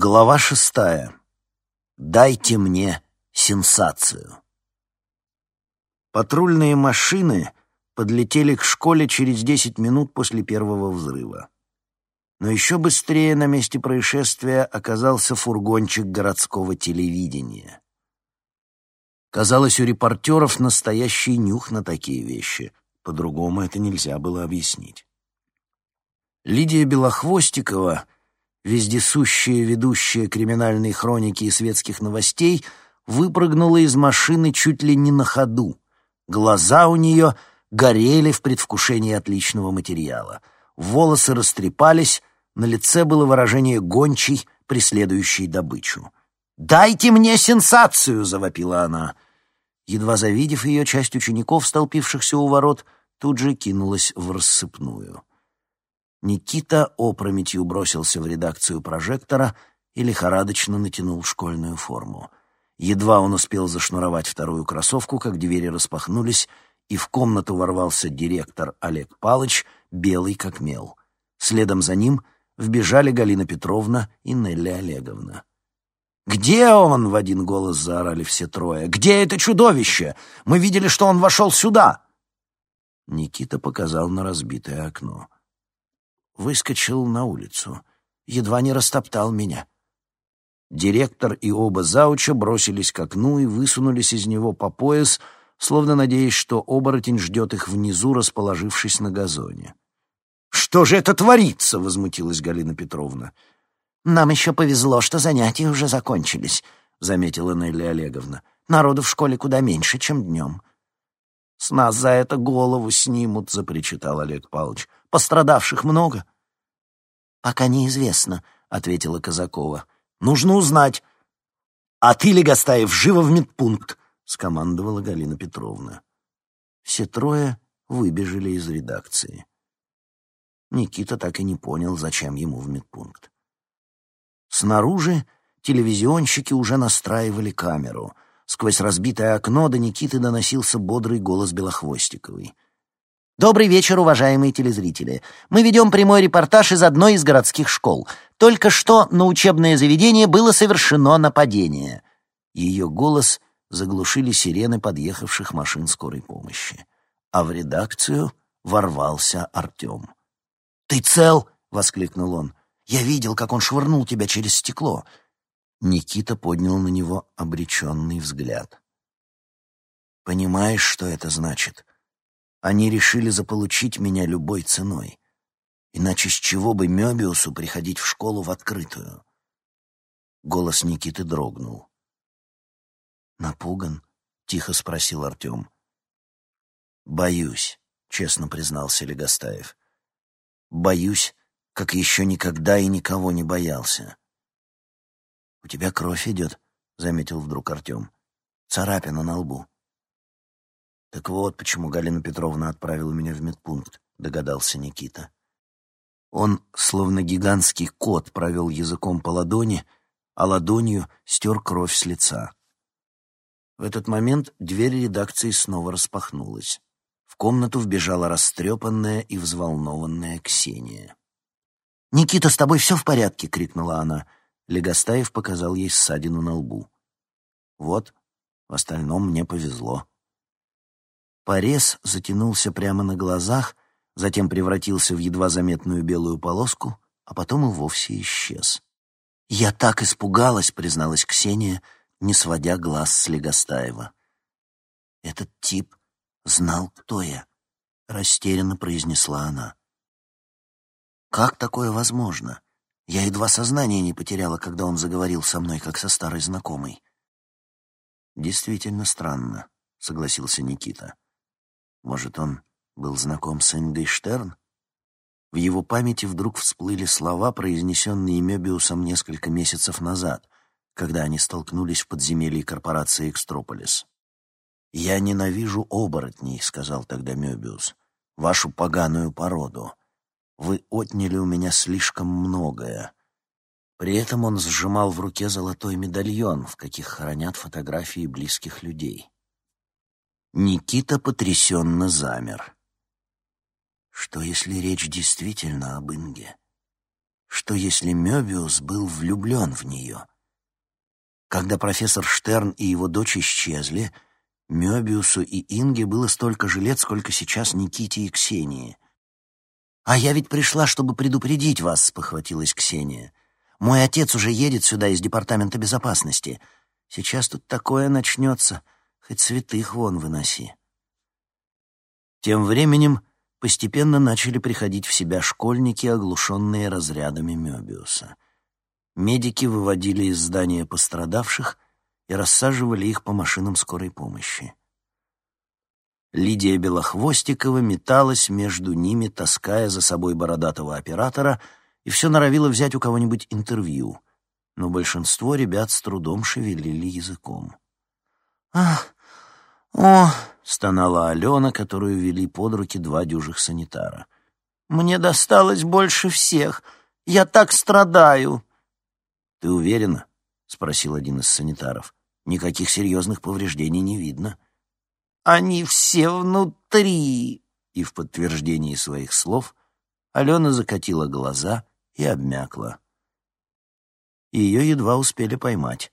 Глава шестая. Дайте мне сенсацию. Патрульные машины подлетели к школе через десять минут после первого взрыва. Но еще быстрее на месте происшествия оказался фургончик городского телевидения. Казалось, у репортеров настоящий нюх на такие вещи. По-другому это нельзя было объяснить. Лидия Белохвостикова — вездесущая ведущая криминальной хроники и светских новостей, выпрыгнула из машины чуть ли не на ходу. Глаза у нее горели в предвкушении отличного материала. Волосы растрепались, на лице было выражение гончей, преследующей добычу. «Дайте мне сенсацию!» — завопила она. Едва завидев ее, часть учеников, столпившихся у ворот, тут же кинулась в рассыпную. Никита опрометью бросился в редакцию прожектора и лихорадочно натянул школьную форму. Едва он успел зашнуровать вторую кроссовку, как двери распахнулись, и в комнату ворвался директор Олег Палыч, белый как мел. Следом за ним вбежали Галина Петровна и Нелли Олеговна. «Где он?» — в один голос заорали все трое. «Где это чудовище? Мы видели, что он вошел сюда!» Никита показал на разбитое окно выскочил на улицу. Едва не растоптал меня. Директор и оба зауча бросились к окну и высунулись из него по пояс, словно надеясь, что оборотень ждет их внизу, расположившись на газоне. «Что же это творится?» — возмутилась Галина Петровна. «Нам еще повезло, что занятия уже закончились», — заметила Нелли Олеговна. «Народу в школе куда меньше, чем днем». «С нас за это голову снимут», — запричитал Олег Павлович. Пострадавших много?» «Пока неизвестно», — ответила Казакова. «Нужно узнать». «А ты, Легостаев, живо в медпункт!» — скомандовала Галина Петровна. Все трое выбежали из редакции. Никита так и не понял, зачем ему в медпункт. Снаружи телевизионщики уже настраивали камеру. Сквозь разбитое окно до Никиты доносился бодрый голос Белохвостиковой — Добрый вечер, уважаемые телезрители. Мы ведем прямой репортаж из одной из городских школ. Только что на учебное заведение было совершено нападение. Ее голос заглушили сирены подъехавших машин скорой помощи. А в редакцию ворвался Артем. «Ты цел?» — воскликнул он. «Я видел, как он швырнул тебя через стекло». Никита поднял на него обреченный взгляд. «Понимаешь, что это значит?» Они решили заполучить меня любой ценой. Иначе с чего бы Мёбиусу приходить в школу в открытую? Голос Никиты дрогнул. «Напуган?» — тихо спросил Артем. «Боюсь», — честно признался Легостаев. «Боюсь, как еще никогда и никого не боялся». «У тебя кровь идет», — заметил вдруг Артем. «Царапина на лбу». Так вот, почему Галина Петровна отправила меня в медпункт, догадался Никита. Он, словно гигантский кот, провел языком по ладони, а ладонью стер кровь с лица. В этот момент дверь редакции снова распахнулась. В комнату вбежала растрепанная и взволнованная Ксения. «Никита, с тобой все в порядке?» — крикнула она. Легостаев показал ей ссадину на лбу. «Вот, в остальном мне повезло». Порез затянулся прямо на глазах, затем превратился в едва заметную белую полоску, а потом и вовсе исчез. «Я так испугалась», — призналась Ксения, не сводя глаз с Легостаева. «Этот тип знал, кто я», — растерянно произнесла она. «Как такое возможно? Я едва сознание не потеряла, когда он заговорил со мной, как со старой знакомой». «Действительно странно», — согласился Никита. Может, он был знаком с Ингой Штерн? В его памяти вдруг всплыли слова, произнесенные Мебиусом несколько месяцев назад, когда они столкнулись в подземелье корпорации «Экстрополис». «Я ненавижу оборотней», — сказал тогда Мебиус, — «вашу поганую породу. Вы отняли у меня слишком многое». При этом он сжимал в руке золотой медальон, в каких хранят фотографии близких людей. Никита потрясенно замер. Что, если речь действительно об Инге? Что если Мёбиус был влюблен в нее? Когда профессор Штерн и его дочь исчезли, Мёбиусу и Инге было столько же лет, сколько сейчас Никите и Ксении. «А я ведь пришла, чтобы предупредить вас», — спохватилась Ксения. «Мой отец уже едет сюда из Департамента безопасности. Сейчас тут такое начнется, хоть святых вон выноси». Тем временем постепенно начали приходить в себя школьники, оглушенные разрядами Мёбиуса. Медики выводили из здания пострадавших и рассаживали их по машинам скорой помощи. Лидия Белохвостикова металась между ними, таская за собой бородатого оператора, и все норовила взять у кого-нибудь интервью, но большинство ребят с трудом шевелили языком. «Ах, о!» — стонала Алена, которую вели под руки два дюжих санитара. «Мне досталось больше всех. Я так страдаю!» «Ты уверена?» — спросил один из санитаров. «Никаких серьезных повреждений не видно». «Они все внутри!» И в подтверждении своих слов Алена закатила глаза и обмякла. Ее едва успели поймать.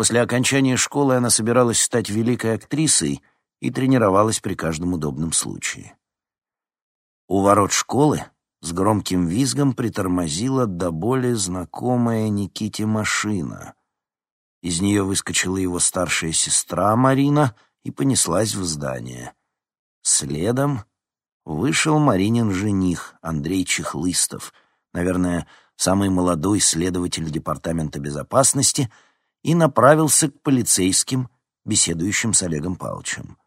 После окончания школы она собиралась стать великой актрисой и тренировалась при каждом удобном случае. У ворот школы с громким визгом притормозила до боли знакомая Никите машина. Из нее выскочила его старшая сестра Марина и понеслась в здание. Следом вышел Маринин жених Андрей Чехлыстов, наверное, самый молодой следователь Департамента безопасности, и направился к полицейским, беседующим с Олегом Павловичем.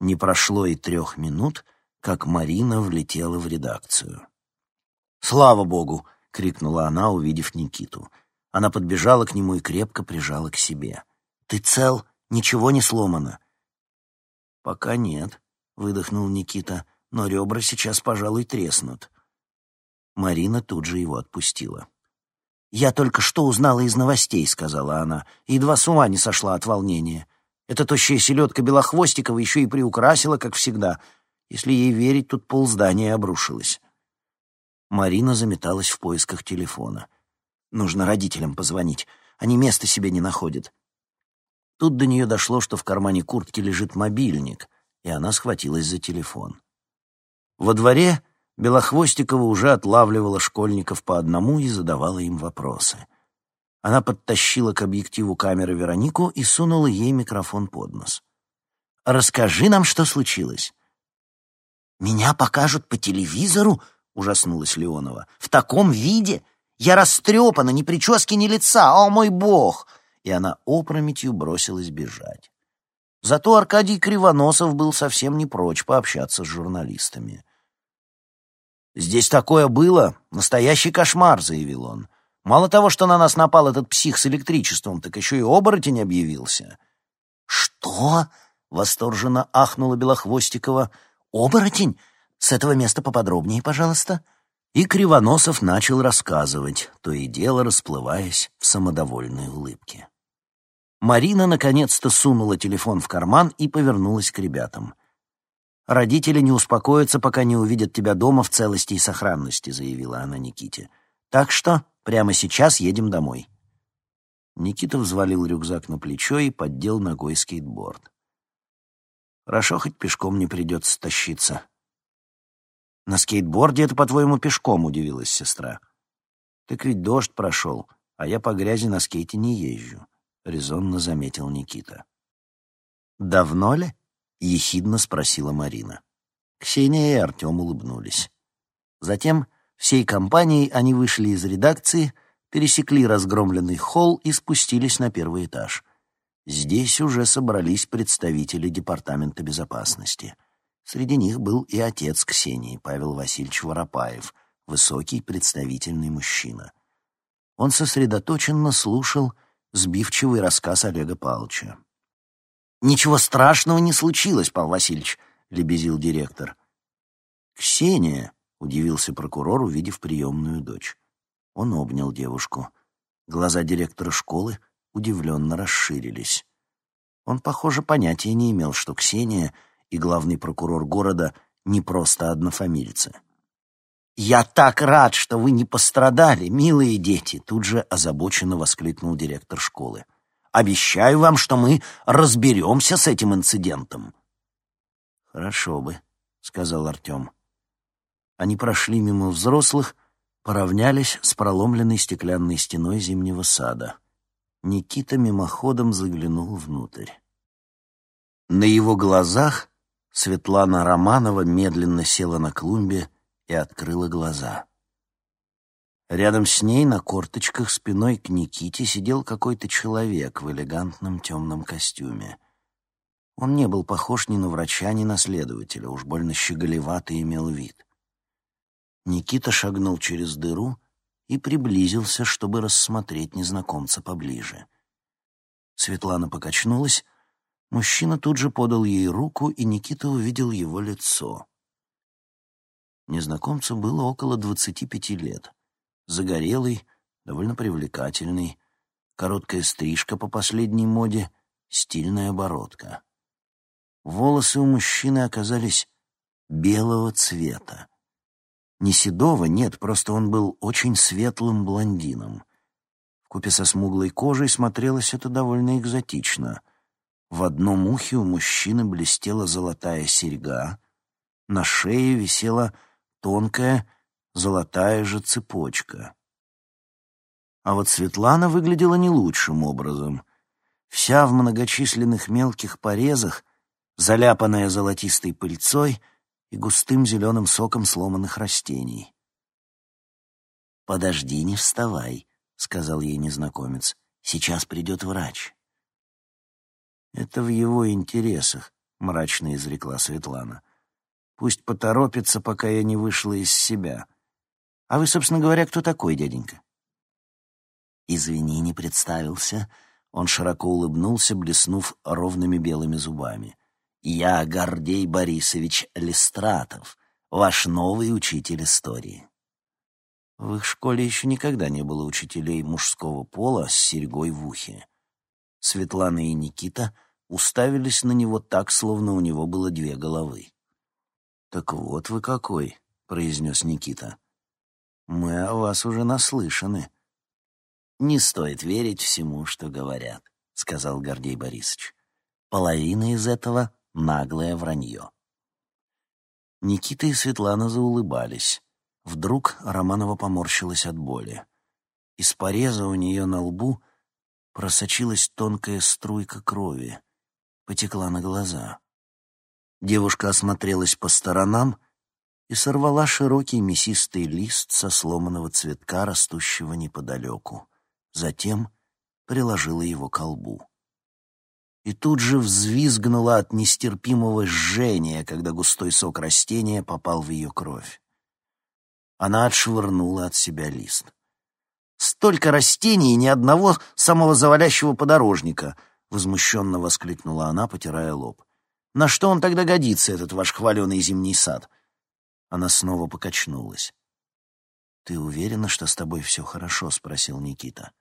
Не прошло и трех минут — как Марина влетела в редакцию. «Слава богу!» — крикнула она, увидев Никиту. Она подбежала к нему и крепко прижала к себе. «Ты цел? Ничего не сломано?» «Пока нет», — выдохнул Никита, «но ребра сейчас, пожалуй, треснут». Марина тут же его отпустила. «Я только что узнала из новостей», — сказала она, едва с ума не сошла от волнения. Эта тощая селедка Белохвостикова еще и приукрасила, как всегда — если ей верить, тут полздания обрушилось. Марина заметалась в поисках телефона. Нужно родителям позвонить. Они места себе не находят. Тут до нее дошло, что в кармане куртки лежит мобильник, и она схватилась за телефон. Во дворе Белохвостикова уже отлавливала школьников по одному и задавала им вопросы. Она подтащила к объективу камеры Веронику и сунула ей микрофон под нос. «Расскажи нам, что случилось». «Меня покажут по телевизору?» — ужаснулась Леонова. «В таком виде? Я растрепана, ни прически, ни лица, о мой бог!» И она опрометью бросилась бежать. Зато Аркадий Кривоносов был совсем не прочь пообщаться с журналистами. «Здесь такое было, настоящий кошмар», — заявил он. «Мало того, что на нас напал этот псих с электричеством, так еще и оборотень объявился». «Что?» — восторженно ахнула Белохвостикова. «Оборотень? С этого места поподробнее, пожалуйста». И Кривоносов начал рассказывать, то и дело расплываясь в самодовольной улыбке. Марина наконец-то сунула телефон в карман и повернулась к ребятам. «Родители не успокоятся, пока не увидят тебя дома в целости и сохранности», — заявила она Никите. «Так что прямо сейчас едем домой». Никита взвалил рюкзак на плечо и поддел ногой скейтборд. Хорошо, хоть пешком не придется тащиться. «На скейтборде это, по-твоему, пешком?» — удивилась сестра. «Так ведь дождь прошел, а я по грязи на скейте не езжу», — резонно заметил Никита. «Давно ли?» — ехидно спросила Марина. Ксения и Артем улыбнулись. Затем всей компанией они вышли из редакции, пересекли разгромленный холл и спустились на первый этаж. Здесь уже собрались представители Департамента безопасности. Среди них был и отец Ксении, Павел Васильевич Воропаев, высокий представительный мужчина. Он сосредоточенно слушал сбивчивый рассказ Олега Павловича. «Ничего страшного не случилось, Павел Васильевич», — лебезил директор. «Ксения», — удивился прокурор, увидев приемную дочь. Он обнял девушку. Глаза директора школы удивленно расширились. Он, похоже, понятия не имел, что Ксения и главный прокурор города не просто однофамильцы. «Я так рад, что вы не пострадали, милые дети!» Тут же озабоченно воскликнул директор школы. «Обещаю вам, что мы разберемся с этим инцидентом». «Хорошо бы», — сказал Артем. Они прошли мимо взрослых, поравнялись с проломленной стеклянной стеной зимнего сада. Никита мимоходом заглянул внутрь. На его глазах Светлана Романова медленно села на клумбе и открыла глаза. Рядом с ней на корточках спиной к Никите сидел какой-то человек в элегантном темном костюме. Он не был похож ни на врача, ни на следователя, уж больно щеголеватый имел вид. Никита шагнул через дыру и приблизился, чтобы рассмотреть незнакомца поближе. Светлана покачнулась, мужчина тут же подал ей руку, и Никита увидел его лицо. Незнакомцу было около двадцати пяти лет. Загорелый, довольно привлекательный, короткая стрижка по последней моде, стильная бородка. Волосы у мужчины оказались белого цвета. Не седого, нет, просто он был очень светлым блондином. Вкупе со смуглой кожей смотрелось это довольно экзотично. В одном ухе у мужчины блестела золотая серьга, на шее висела тонкая золотая же цепочка. А вот Светлана выглядела не лучшим образом. Вся в многочисленных мелких порезах, заляпанная золотистой пыльцой и густым зеленым соком сломанных растений. «Подожди, не вставай», — сказал ей незнакомец. «Сейчас придет врач». «Это в его интересах», — мрачно изрекла Светлана. Пусть поторопится, пока я не вышла из себя. А вы, собственно говоря, кто такой, дяденька? Извини, не представился. Он широко улыбнулся, блеснув ровными белыми зубами. Я Гордей Борисович Листратов, ваш новый учитель истории. В их школе еще никогда не было учителей мужского пола с серьгой в ухе. Светлана и Никита уставились на него так, словно у него было две головы. «Так вот вы какой», — произнес Никита. «Мы о вас уже наслышаны». «Не стоит верить всему, что говорят», — сказал Гордей Борисович. «Половина из этого — наглое вранье». Никита и Светлана заулыбались. Вдруг Романова поморщилась от боли. Из пореза у нее на лбу просочилась тонкая струйка крови, потекла на глаза. Девушка осмотрелась по сторонам и сорвала широкий мясистый лист со сломанного цветка, растущего неподалеку. Затем приложила его к колбу. И тут же взвизгнула от нестерпимого жжения, когда густой сок растения попал в ее кровь. Она отшвырнула от себя лист. «Столько растений и ни одного самого завалящего подорожника!» — возмущенно воскликнула она, потирая лоб. На что он тогда годится, этот ваш хваленый зимний сад?» Она снова покачнулась. «Ты уверена, что с тобой все хорошо?» — спросил Никита.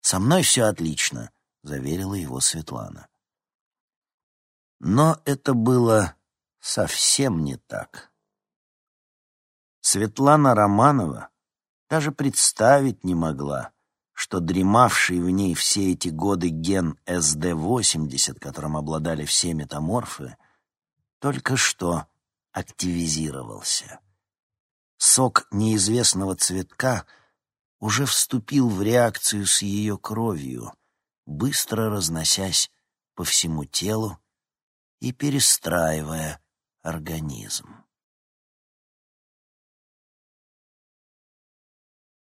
«Со мной все отлично», — заверила его Светлана. Но это было совсем не так. Светлана Романова даже представить не могла, что дремавший в ней все эти годы ген СД-80, которым обладали все метаморфы, только что активизировался. Сок неизвестного цветка уже вступил в реакцию с ее кровью, быстро разносясь по всему телу и перестраивая организм.